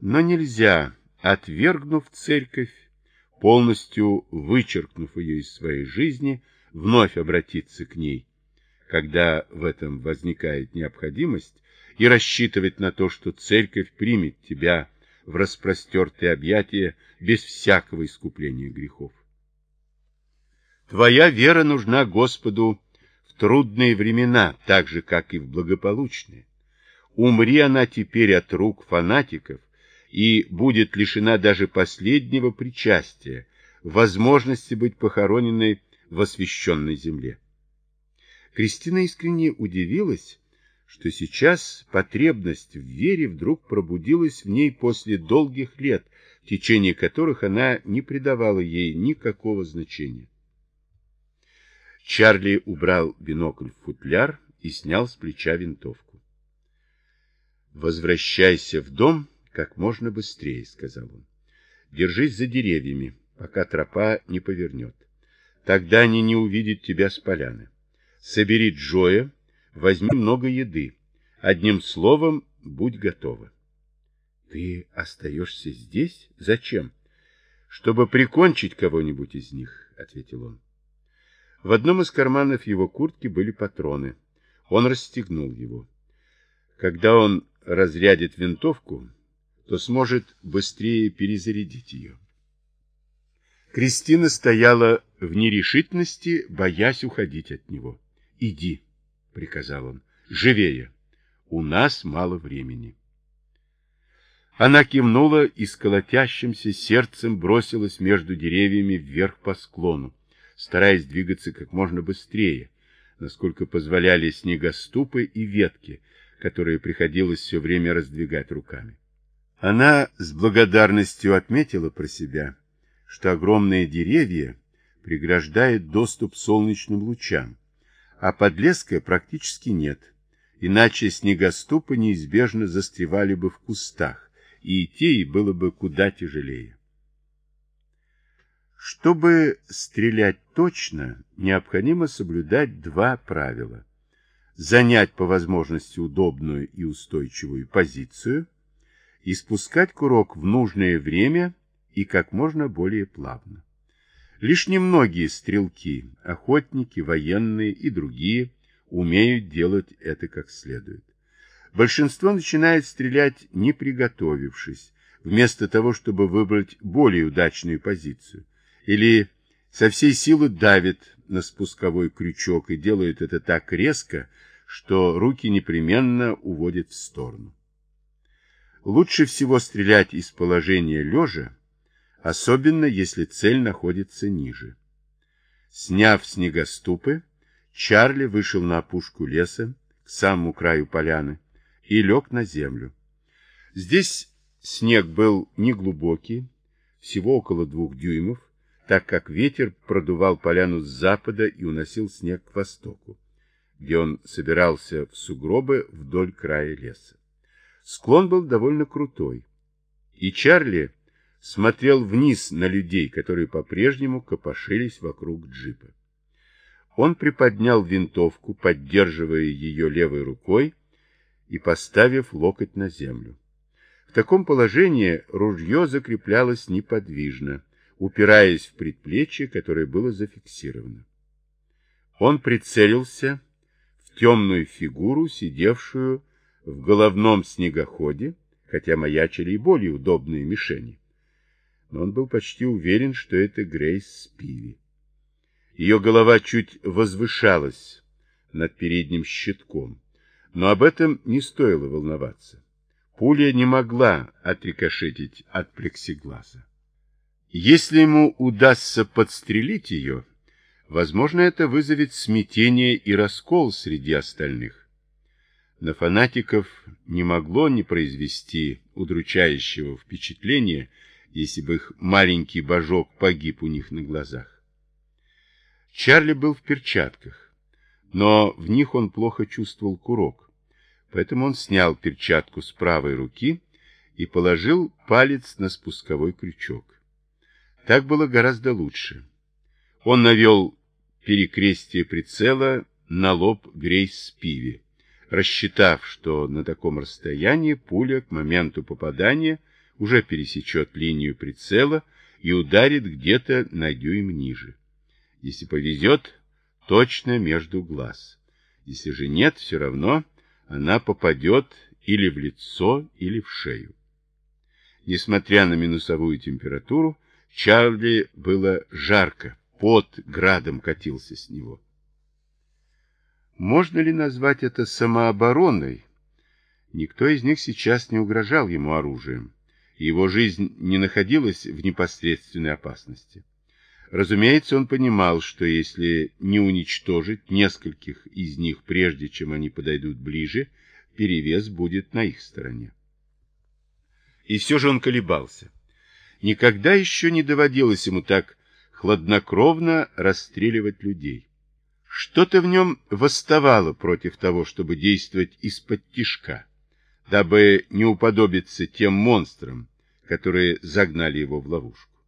Но нельзя, отвергнув церковь, полностью вычеркнув ее из своей жизни, вновь обратиться к ней, когда в этом возникает необходимость, и рассчитывать на то, что церковь примет тебя в распростертые объятия без всякого искупления грехов. Твоя вера нужна Господу в трудные времена, так же, как и в благополучные. Умри она теперь от рук фанатиков и будет лишена даже последнего причастия, возможности быть похороненной в освященной земле. Кристина искренне удивилась, что сейчас потребность в вере вдруг пробудилась в ней после долгих лет, в течение которых она не придавала ей никакого значения. Чарли убрал бинокль в футляр и снял с плеча винтовку. «Возвращайся в дом как можно быстрее», — сказал он. «Держись за деревьями, пока тропа не повернет. Тогда они не увидят тебя с поляны. Собери Джоя, возьми много еды. Одним словом, будь готова». «Ты остаешься здесь? Зачем?» «Чтобы прикончить кого-нибудь из них», — ответил он. В одном из карманов его куртки были патроны. Он расстегнул его. Когда он разрядит винтовку, то сможет быстрее перезарядить ее. Кристина стояла в нерешительности, боясь уходить от него. «Иди», — приказал он, — «живее. У нас мало времени». Она кивнула и с колотящимся сердцем бросилась между деревьями вверх по склону стараясь двигаться как можно быстрее, насколько позволяли снегоступы и ветки, которые приходилось все время раздвигать руками. Она с благодарностью отметила про себя, что огромные деревья преграждают доступ солнечным лучам, а подлеска практически нет, иначе снегоступы неизбежно застревали бы в кустах, и идти было бы куда тяжелее. Чтобы стрелять точно, необходимо соблюдать два правила. Занять по возможности удобную и устойчивую позицию и спускать курок в нужное время и как можно более плавно. Лишь немногие стрелки, охотники, военные и другие умеют делать это как следует. Большинство начинает стрелять не приготовившись, вместо того, чтобы выбрать более удачную позицию – или со всей силы давит на спусковой крючок и делает это так резко, что руки непременно уводят в сторону. Лучше всего стрелять из положения лежа, особенно если цель находится ниже. Сняв снегоступы, Чарли вышел на опушку леса, к самому краю поляны, и лег на землю. Здесь снег был неглубокий, всего около двух дюймов, так как ветер продувал поляну с запада и уносил снег к востоку, где он собирался в сугробы вдоль края леса. Склон был довольно крутой, и Чарли смотрел вниз на людей, которые по-прежнему копошились вокруг джипа. Он приподнял винтовку, поддерживая ее левой рукой и поставив локоть на землю. В таком положении ружье закреплялось неподвижно, упираясь в предплечье, которое было зафиксировано. Он прицелился в темную фигуру, сидевшую в головном снегоходе, хотя маячили и более удобные мишени. Но он был почти уверен, что это Грейс Спиви. Ее голова чуть возвышалась над передним щитком, но об этом не стоило волноваться. Пуля не могла отрикошетить от плексиглаза. Если ему удастся подстрелить ее, возможно, это вызовет смятение и раскол среди остальных. На фанатиков не могло не произвести удручающего впечатления, если бы их маленький божок погиб у них на глазах. Чарли был в перчатках, но в них он плохо чувствовал курок, поэтому он снял перчатку с правой руки и положил палец на спусковой крючок. Так было гораздо лучше. Он навел перекрестие прицела на лоб Грейс Спиви, рассчитав, что на таком расстоянии пуля к моменту попадания уже пересечет линию прицела и ударит где-то на дюйм ниже. Если повезет, точно между глаз. Если же нет, все равно она попадет или в лицо, или в шею. Несмотря на минусовую температуру, Чарли было жарко, пот градом катился с него. Можно ли назвать это самообороной? Никто из них сейчас не угрожал ему оружием, его жизнь не находилась в непосредственной опасности. Разумеется, он понимал, что если не уничтожить нескольких из них прежде, чем они подойдут ближе, перевес будет на их стороне. И все же он колебался. Никогда еще не доводилось ему так хладнокровно расстреливать людей. Что-то в нем восставало против того, чтобы действовать из-под тишка, дабы не уподобиться тем монстрам, которые загнали его в ловушку.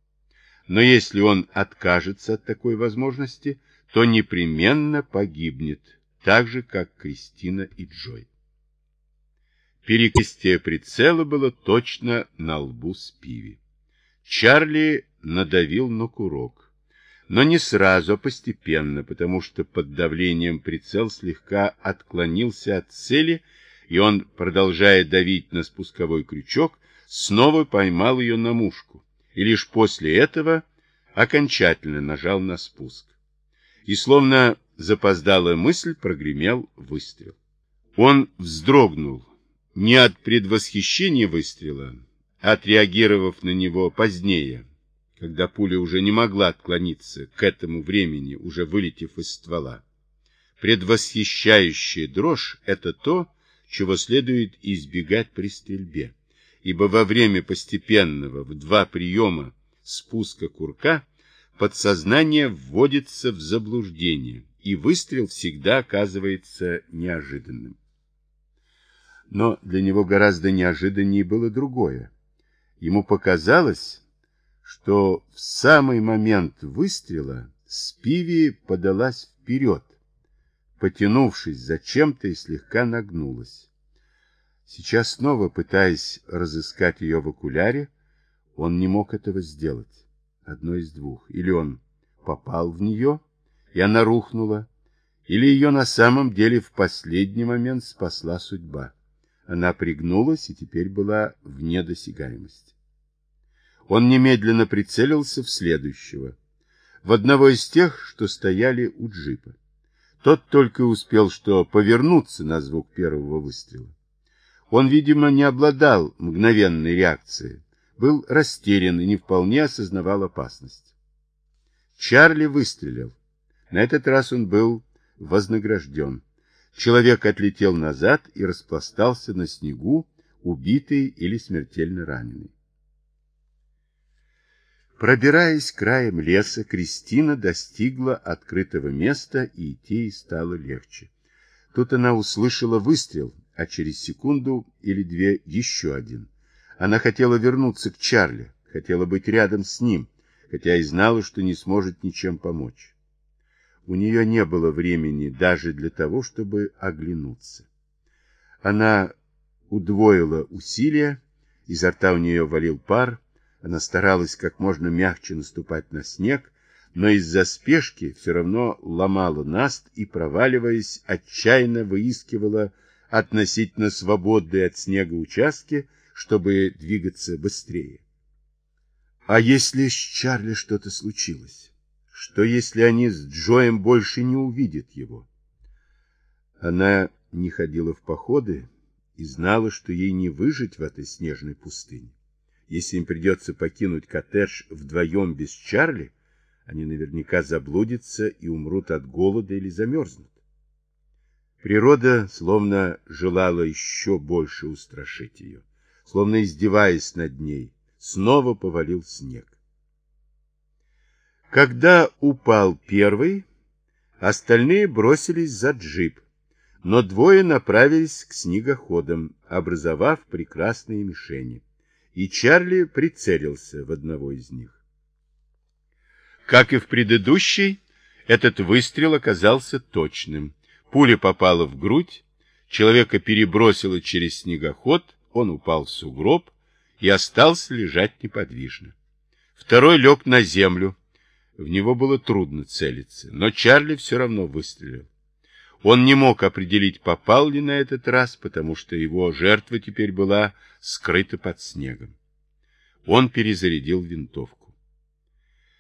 Но если он откажется от такой возможности, то непременно погибнет, так же, как Кристина и Джой. Перекрестие прицела было точно на лбу Спиви. Чарли надавил на курок, но не сразу, а постепенно, потому что под давлением прицел слегка отклонился от цели, и он, продолжая давить на спусковой крючок, снова поймал ее на мушку и лишь после этого окончательно нажал на спуск. И словно запоздалая мысль прогремел выстрел. Он вздрогнул не от предвосхищения выстрела, отреагировав на него позднее, когда пуля уже не могла отклониться к этому времени, уже вылетев из ствола. Предвосхищающая дрожь — это то, чего следует избегать при стрельбе ибо во время постепенного в два приема спуска курка подсознание вводится в заблуждение, и выстрел всегда оказывается неожиданным. Но для него гораздо неожиданнее было другое. Ему показалось, что в самый момент выстрела Спиви подалась вперед, потянувшись за чем-то и слегка нагнулась. Сейчас снова, пытаясь разыскать ее в окуляре, он не мог этого сделать. Одно из двух. Или он попал в нее, и она рухнула, или ее на самом деле в последний момент спасла судьба. Она пригнулась и теперь была вне досягаемости. Он немедленно прицелился в следующего, в одного из тех, что стояли у джипа. Тот только успел что повернуться на звук первого выстрела. Он, видимо, не обладал мгновенной реакцией, был растерян и не вполне осознавал опасность. Чарли выстрелил. На этот раз он был вознагражден. Человек отлетел назад и распластался на снегу, убитый или смертельно раненый. Пробираясь краем леса, Кристина достигла открытого места, и идти стало легче. Тут она услышала выстрел а через секунду или две еще один. Она хотела вернуться к Чарли, хотела быть рядом с ним, хотя и знала, что не сможет ничем помочь. У нее не было времени даже для того, чтобы оглянуться. Она удвоила усилия, изо рта у нее валил пар, она старалась как можно мягче наступать на снег, но из-за спешки все равно ломала наст и, проваливаясь, отчаянно выискивала относительно свободные от снега участки, чтобы двигаться быстрее. А если с Чарли что-то случилось? Что если они с Джоем больше не увидят его? Она не ходила в походы и знала, что ей не выжить в этой снежной пустыне. Если им придется покинуть коттедж вдвоем без Чарли, они наверняка заблудятся и умрут от голода или замерзнут. Природа словно желала еще больше устрашить ее, словно издеваясь над ней, снова повалил снег. Когда упал первый, остальные бросились за джип, но двое направились к снегоходам, образовав прекрасные мишени, и Чарли прицелился в одного из них. Как и в предыдущей, этот выстрел оказался точным. Пуля попала в грудь, человека перебросило через снегоход, он упал в сугроб и остался лежать неподвижно. Второй лег на землю. В него было трудно целиться, но Чарли все равно выстрелил. Он не мог определить, попал ли на этот раз, потому что его жертва теперь была скрыта под снегом. Он перезарядил винтовку.